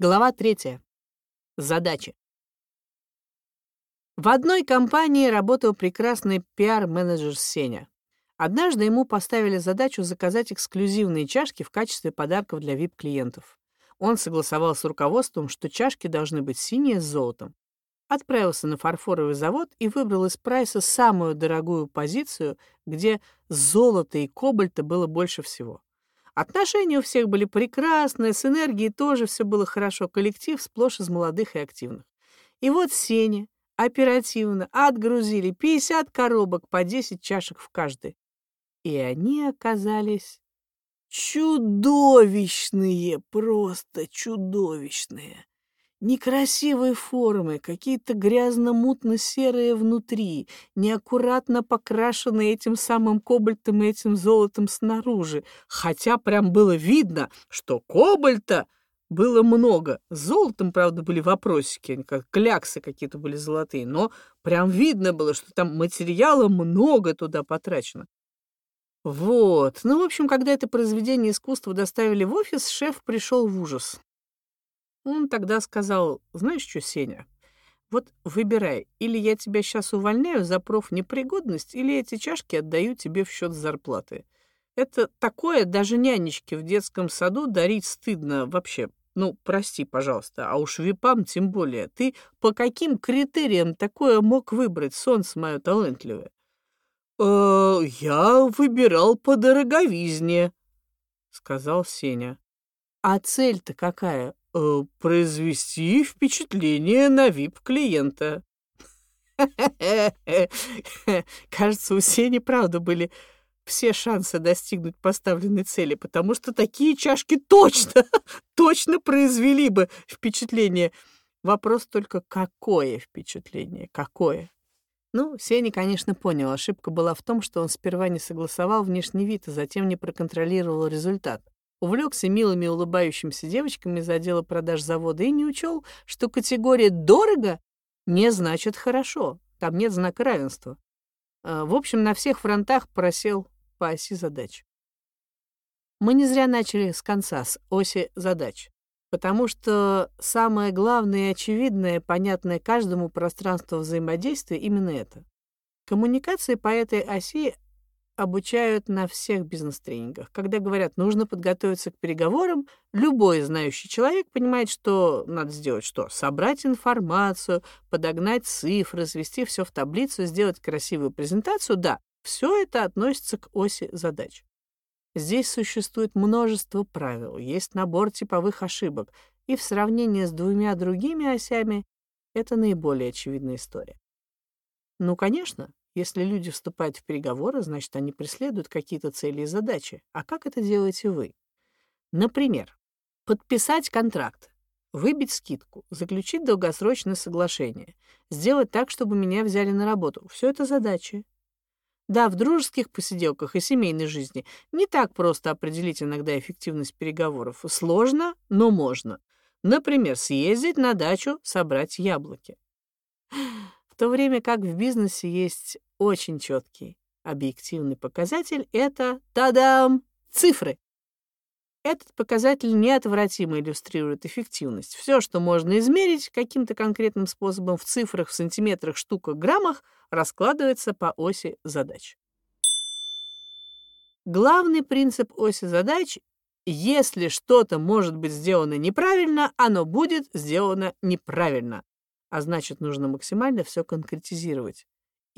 Глава третья. Задачи. В одной компании работал прекрасный пиар-менеджер Сеня. Однажды ему поставили задачу заказать эксклюзивные чашки в качестве подарков для VIP-клиентов. Он согласовал с руководством, что чашки должны быть синие с золотом. Отправился на фарфоровый завод и выбрал из прайса самую дорогую позицию, где золота и кобальта было больше всего. Отношения у всех были прекрасные, с энергией тоже все было хорошо, коллектив сплошь из молодых и активных. И вот Сеня оперативно отгрузили 50 коробок по 10 чашек в каждой. И они оказались чудовищные, просто чудовищные. Некрасивые формы, какие-то грязно-мутно-серые внутри, неаккуратно покрашенные этим самым кобальтом и этим золотом снаружи. Хотя прям было видно, что кобальта было много. С золотом, правда, были вопросики, как кляксы какие-то были золотые, но прям видно было, что там материала много туда потрачено. Вот. Ну, в общем, когда это произведение искусства доставили в офис, шеф пришел в ужас. Он тогда сказал, знаешь что, Сеня, вот выбирай, или я тебя сейчас увольняю за профнепригодность, или эти чашки отдаю тебе в счет зарплаты. Это такое даже нянечке в детском саду дарить стыдно вообще. Ну, прости, пожалуйста, а уж випам тем более. Ты по каким критериям такое мог выбрать, солнце мое талантливое? «Э, «Я выбирал по дороговизне», — сказал Сеня. «А цель-то какая? Э, произвести впечатление на вип-клиента. Кажется, у Сени, правда, были все шансы достигнуть поставленной цели, потому что такие чашки точно, точно произвели бы впечатление. Вопрос только, какое впечатление, какое? Ну, Сеня, конечно, понял, ошибка была в том, что он сперва не согласовал внешний вид, а затем не проконтролировал результат увлекся милыми улыбающимися девочками из отдела продаж завода и не учел, что категория «дорого» не значит «хорошо». Там нет знака равенства. А, в общем, на всех фронтах просел по оси задач. Мы не зря начали с конца, с оси задач. Потому что самое главное и очевидное, понятное каждому пространство взаимодействия именно это. Коммуникации по этой оси обучают на всех бизнес-тренингах. Когда говорят, нужно подготовиться к переговорам, любой знающий человек понимает, что надо сделать что? Собрать информацию, подогнать цифры, свести все в таблицу, сделать красивую презентацию. Да, все это относится к оси задач. Здесь существует множество правил, есть набор типовых ошибок, и в сравнении с двумя другими осями это наиболее очевидная история. Ну, конечно, если люди вступают в переговоры, значит, они преследуют какие-то цели и задачи. А как это делаете вы? Например, подписать контракт, выбить скидку, заключить долгосрочное соглашение, сделать так, чтобы меня взяли на работу. Все это задачи. Да, в дружеских посиделках и семейной жизни не так просто определить иногда эффективность переговоров. Сложно, но можно. Например, съездить на дачу, собрать яблоки. То время как в бизнесе есть очень четкий объективный показатель — это, тадам, цифры. Этот показатель неотвратимо иллюстрирует эффективность. Все, что можно измерить каким-то конкретным способом в цифрах, в сантиметрах, штуках, граммах, раскладывается по оси задач. Главный принцип оси задач — если что-то может быть сделано неправильно, оно будет сделано неправильно. А значит, нужно максимально все конкретизировать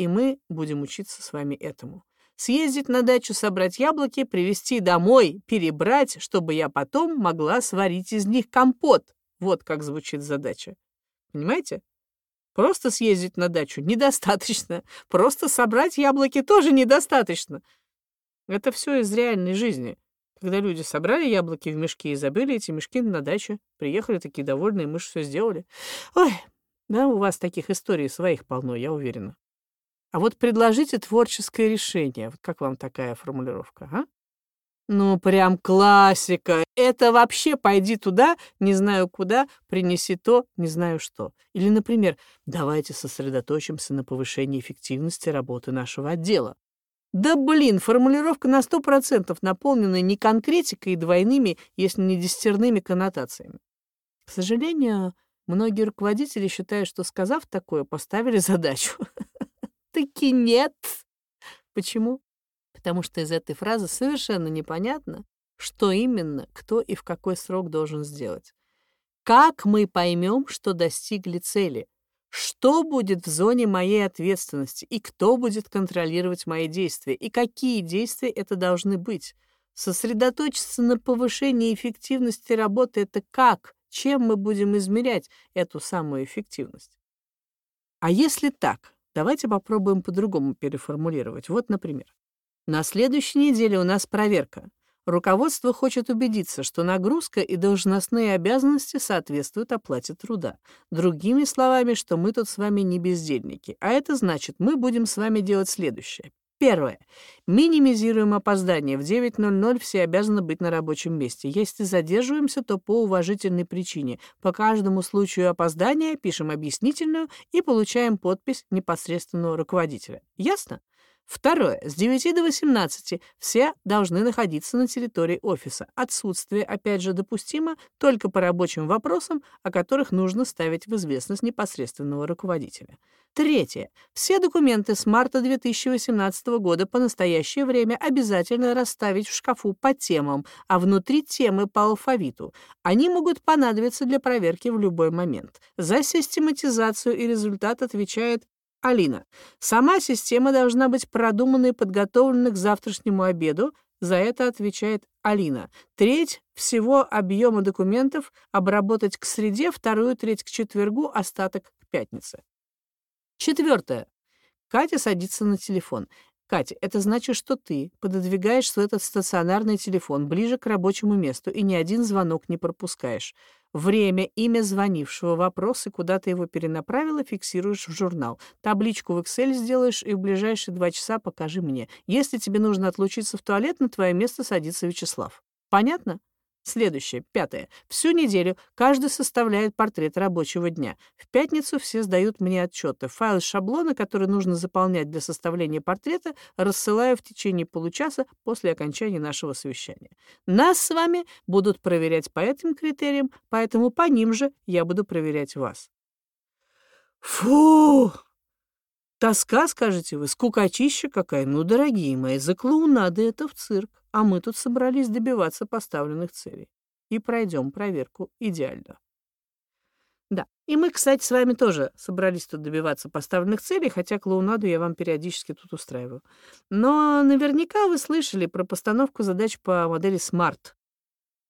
и мы будем учиться с вами этому. Съездить на дачу, собрать яблоки, привезти домой, перебрать, чтобы я потом могла сварить из них компот. Вот как звучит задача. Понимаете? Просто съездить на дачу недостаточно. Просто собрать яблоки тоже недостаточно. Это все из реальной жизни. Когда люди собрали яблоки в мешки и забыли эти мешки на даче, приехали такие довольные, мы же все сделали. Ой, да, у вас таких историй своих полно, я уверена. А вот предложите творческое решение. Вот как вам такая формулировка, а? Ну, прям классика. Это вообще пойди туда, не знаю куда, принеси то, не знаю что. Или, например, давайте сосредоточимся на повышении эффективности работы нашего отдела. Да блин, формулировка на сто процентов наполнена не конкретикой и двойными, если не десятерными коннотациями. К сожалению, многие руководители считают, что, сказав такое, поставили задачу. Таки нет. Почему? Потому что из этой фразы совершенно непонятно, что именно, кто и в какой срок должен сделать. Как мы поймем, что достигли цели? Что будет в зоне моей ответственности? И кто будет контролировать мои действия? И какие действия это должны быть? Сосредоточиться на повышении эффективности работы — это как? Чем мы будем измерять эту самую эффективность? А если так, давайте попробуем по-другому переформулировать. Вот, например, на следующей неделе у нас проверка. Руководство хочет убедиться, что нагрузка и должностные обязанности соответствуют оплате труда. Другими словами, что мы тут с вами не бездельники. А это значит, мы будем с вами делать следующее. Первое. Минимизируем опоздание. В 9.00 все обязаны быть на рабочем месте. Если задерживаемся, то по уважительной причине. По каждому случаю опоздания пишем объяснительную и получаем подпись непосредственного руководителя. Ясно? Второе. С 9 до 18 все должны находиться на территории офиса. Отсутствие, опять же, допустимо только по рабочим вопросам, о которых нужно ставить в известность непосредственного руководителя. Третье. Все документы с марта 2018 года по настоящее время обязательно расставить в шкафу по темам, а внутри темы по алфавиту. Они могут понадобиться для проверки в любой момент. За систематизацию и результат отвечает Алина. Сама система должна быть продумана и подготовлена к завтрашнему обеду. За это отвечает Алина. Треть всего объема документов обработать к среде, вторую треть к четвергу, остаток к пятнице. Четвертое. Катя садится на телефон. Катя, это значит, что ты пододвигаешь свой этот стационарный телефон ближе к рабочему месту и ни один звонок не пропускаешь. Время, имя звонившего, вопросы, куда ты его перенаправила, фиксируешь в журнал. Табличку в Excel сделаешь и в ближайшие два часа покажи мне. Если тебе нужно отлучиться в туалет, на твое место садится Вячеслав. Понятно? Следующее, пятое. Всю неделю каждый составляет портрет рабочего дня. В пятницу все сдают мне отчеты. Файл шаблона, который нужно заполнять для составления портрета, рассылаю в течение получаса после окончания нашего совещания. Нас с вами будут проверять по этим критериям, поэтому по ним же я буду проверять вас. Фу! Тоска, скажете вы, скукотища какая. Ну, дорогие мои, за клоунады это в цирк а мы тут собрались добиваться поставленных целей. И пройдем проверку идеально. Да, и мы, кстати, с вами тоже собрались тут добиваться поставленных целей, хотя клоунаду я вам периодически тут устраиваю. Но наверняка вы слышали про постановку задач по модели SMART.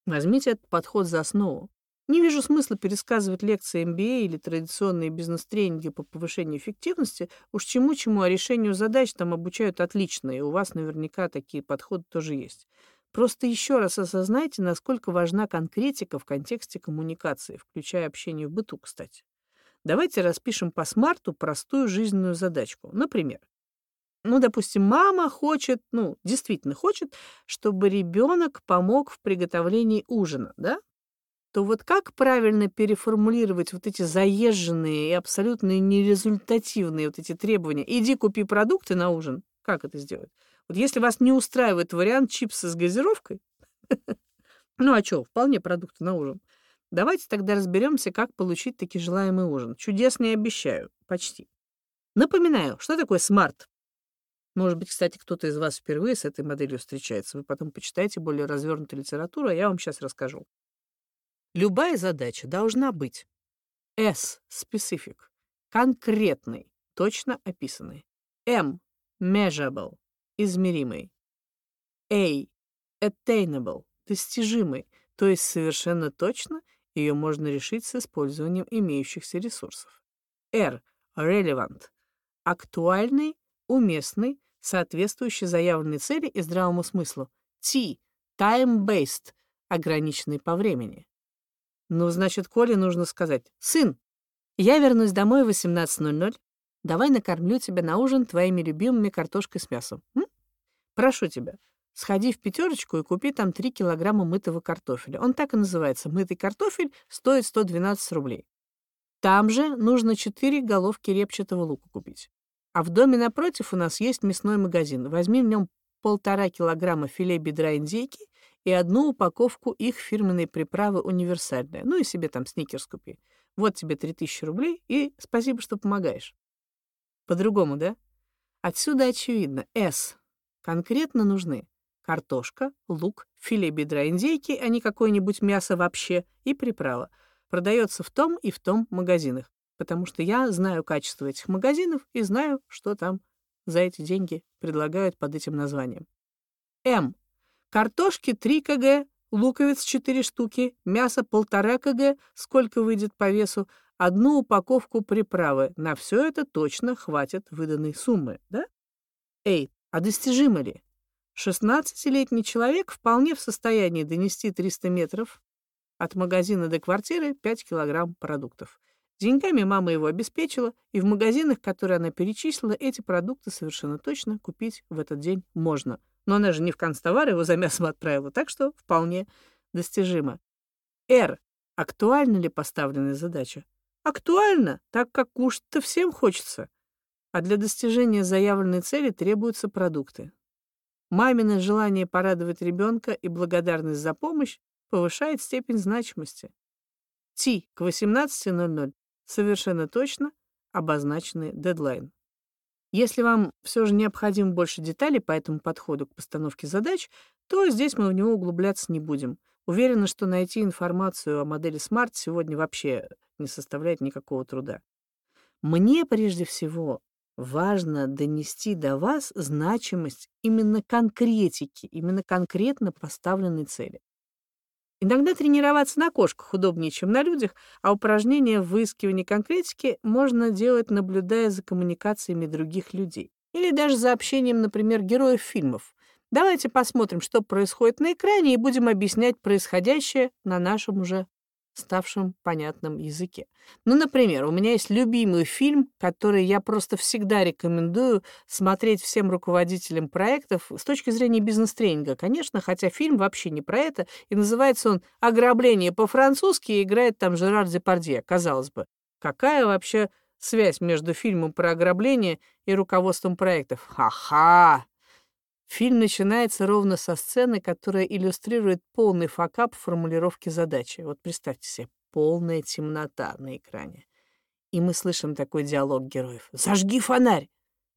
Возьмите этот подход за основу. Не вижу смысла пересказывать лекции MBA или традиционные бизнес-тренинги по повышению эффективности. Уж чему-чему, а решению задач там обучают отлично, и у вас наверняка такие подходы тоже есть. Просто еще раз осознайте, насколько важна конкретика в контексте коммуникации, включая общение в быту, кстати. Давайте распишем по смарту простую жизненную задачку. Например, ну, допустим, мама хочет, ну, действительно хочет, чтобы ребенок помог в приготовлении ужина, да? То вот как правильно переформулировать вот эти заезженные и абсолютно нерезультативные вот эти требования? Иди купи продукты на ужин. Как это сделать? Вот если вас не устраивает вариант чипсы с газировкой, ну а что, вполне продукты на ужин. Давайте тогда разберемся, как получить таки желаемый ужин. Чудес не обещаю, почти. Напоминаю, что такое смарт? Может быть, кстати, кто-то из вас впервые с этой моделью встречается. Вы потом почитайте более развернутую литературу, а я вам сейчас расскажу. Любая задача должна быть S — specific, конкретный, точно описанный. M — measurable, измеримый. A — attainable, достижимый, то есть совершенно точно ее можно решить с использованием имеющихся ресурсов. R — relevant, актуальный, уместный, соответствующий заявленной цели и здравому смыслу. T — time-based, ограниченный по времени. Ну, значит, Коле нужно сказать, «Сын, я вернусь домой в 18.00. Давай накормлю тебя на ужин твоими любимыми картошкой с мясом. М? Прошу тебя, сходи в пятерочку и купи там 3 килограмма мытого картофеля. Он так и называется. Мытый картофель стоит 112 рублей. Там же нужно 4 головки репчатого лука купить. А в доме напротив у нас есть мясной магазин. Возьми в нем полтора килограмма филе бедра индейки и одну упаковку их фирменной приправы универсальная. Ну и себе там сникерс купи. Вот тебе 3000 рублей, и спасибо, что помогаешь. По-другому, да? Отсюда очевидно. С. Конкретно нужны картошка, лук, филе бедра индейки, а не какое-нибудь мясо вообще, и приправа. Продается в том и в том магазинах, потому что я знаю качество этих магазинов и знаю, что там за эти деньги предлагают под этим названием. М. Картошки 3 кг, луковиц 4 штуки, мясо 1,5 кг, сколько выйдет по весу, одну упаковку приправы. На все это точно хватит выданной суммы, да? Эй, а достижимо ли? 16-летний человек вполне в состоянии донести 300 метров от магазина до квартиры 5 килограмм продуктов. Деньгами мама его обеспечила, и в магазинах, которые она перечислила, эти продукты совершенно точно купить в этот день можно. Но она же не в констовар его за мясом отправила, так что вполне достижимо. Р. Актуальна ли поставленная задача? Актуально, так как кушать-то всем хочется. А для достижения заявленной цели требуются продукты. Мамино желание порадовать ребенка и благодарность за помощь повышает степень значимости. Ти к 18.00 совершенно точно обозначенный дедлайн. Если вам все же необходимо больше деталей по этому подходу к постановке задач, то здесь мы в него углубляться не будем. Уверена, что найти информацию о модели Smart сегодня вообще не составляет никакого труда. Мне прежде всего важно донести до вас значимость именно конкретики, именно конкретно поставленной цели. Иногда тренироваться на кошках удобнее, чем на людях, а упражнения в выискивании конкретики можно делать, наблюдая за коммуникациями других людей. Или даже за общением, например, героев фильмов. Давайте посмотрим, что происходит на экране, и будем объяснять происходящее на нашем уже ставшем понятном языке. Ну, например, у меня есть любимый фильм, который я просто всегда рекомендую смотреть всем руководителям проектов с точки зрения бизнес-тренинга, конечно, хотя фильм вообще не про это, и называется он «Ограбление по-французски», и играет там Жерар Депардье, казалось бы. Какая вообще связь между фильмом про ограбление и руководством проектов? Ха-ха! Фильм начинается ровно со сцены, которая иллюстрирует полный факап формулировки задачи. Вот представьте себе, полная темнота на экране. И мы слышим такой диалог героев. «Зажги фонарь!»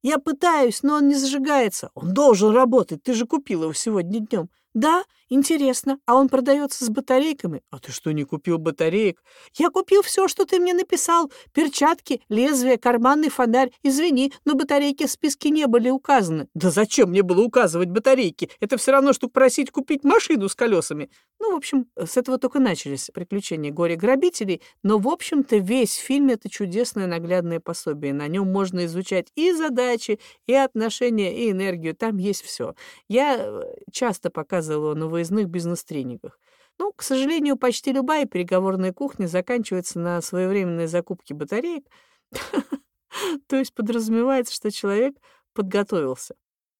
«Я пытаюсь, но он не зажигается. Он должен работать, ты же купил его сегодня днем. Да, интересно. А он продается с батарейками? А ты что, не купил батареек? Я купил все, что ты мне написал. Перчатки, лезвие, карманный фонарь. Извини, но батарейки в списке не были указаны. Да зачем мне было указывать батарейки? Это все равно, что просить купить машину с колесами. Ну, в общем, с этого только начались приключения горе-грабителей. Но, в общем-то, весь фильм — это чудесное наглядное пособие. На нем можно изучать и задачи, и отношения, и энергию. Там есть все. Я э, часто показываю рассказывала на выездных бизнес-тренингах. Ну, к сожалению, почти любая переговорная кухня заканчивается на своевременной закупке батареек. То есть подразумевается, что человек подготовился.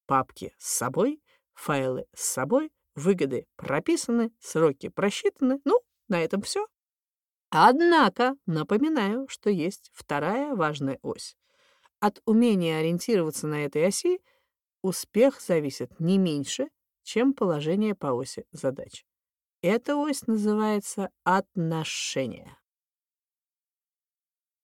Папки с собой, файлы с собой, выгоды прописаны, сроки просчитаны. Ну, на этом все. Однако, напоминаю, что есть вторая важная ось. От умения ориентироваться на этой оси успех зависит не меньше, чем положение по оси задач. Эта ось называется отношения.